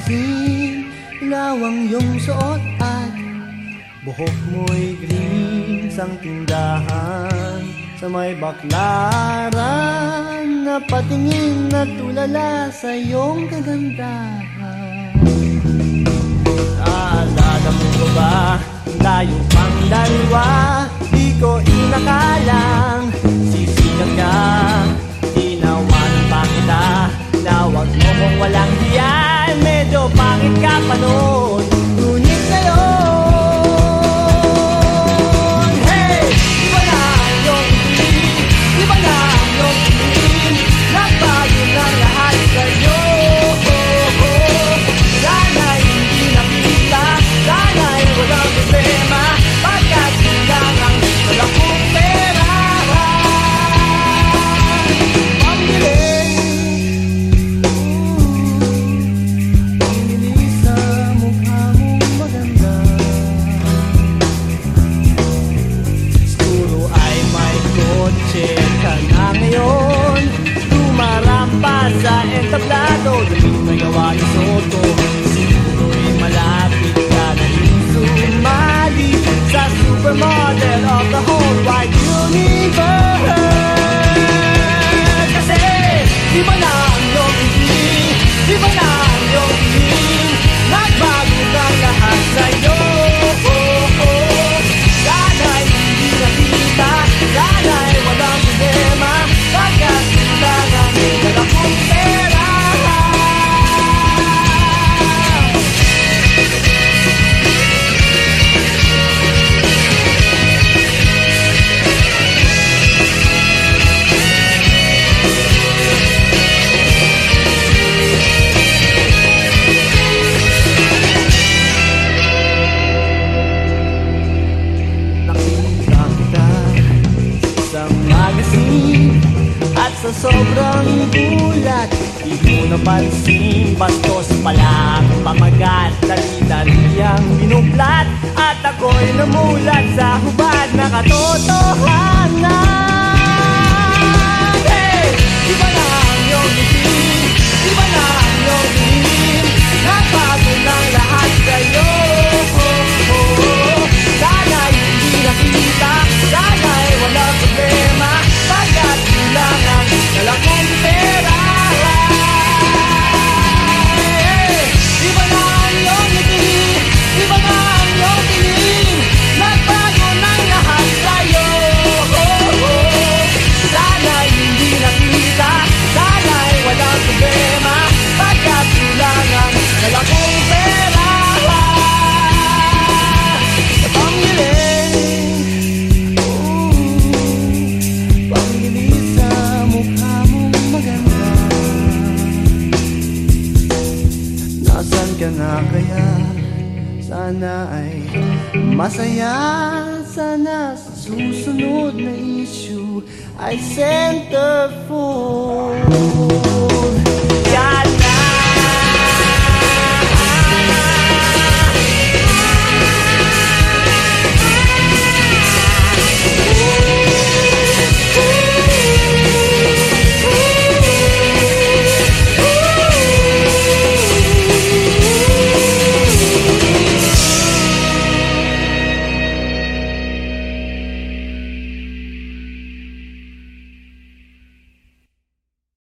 Magazine Ilaw ang iyong suot at Buhok mo'y green Sang tindahan. Sa may baklaran Napatingin na tulala sa iyong kagandahan. entablado Daling may gawain so sa sobrang gulat. Di mo napansin, bastos pala ang pamagat. Dali-dali ang binublat At ako'y namulat sa hubad Nakatoto sana ay masaya. Sana susunod na issue ay centerfold.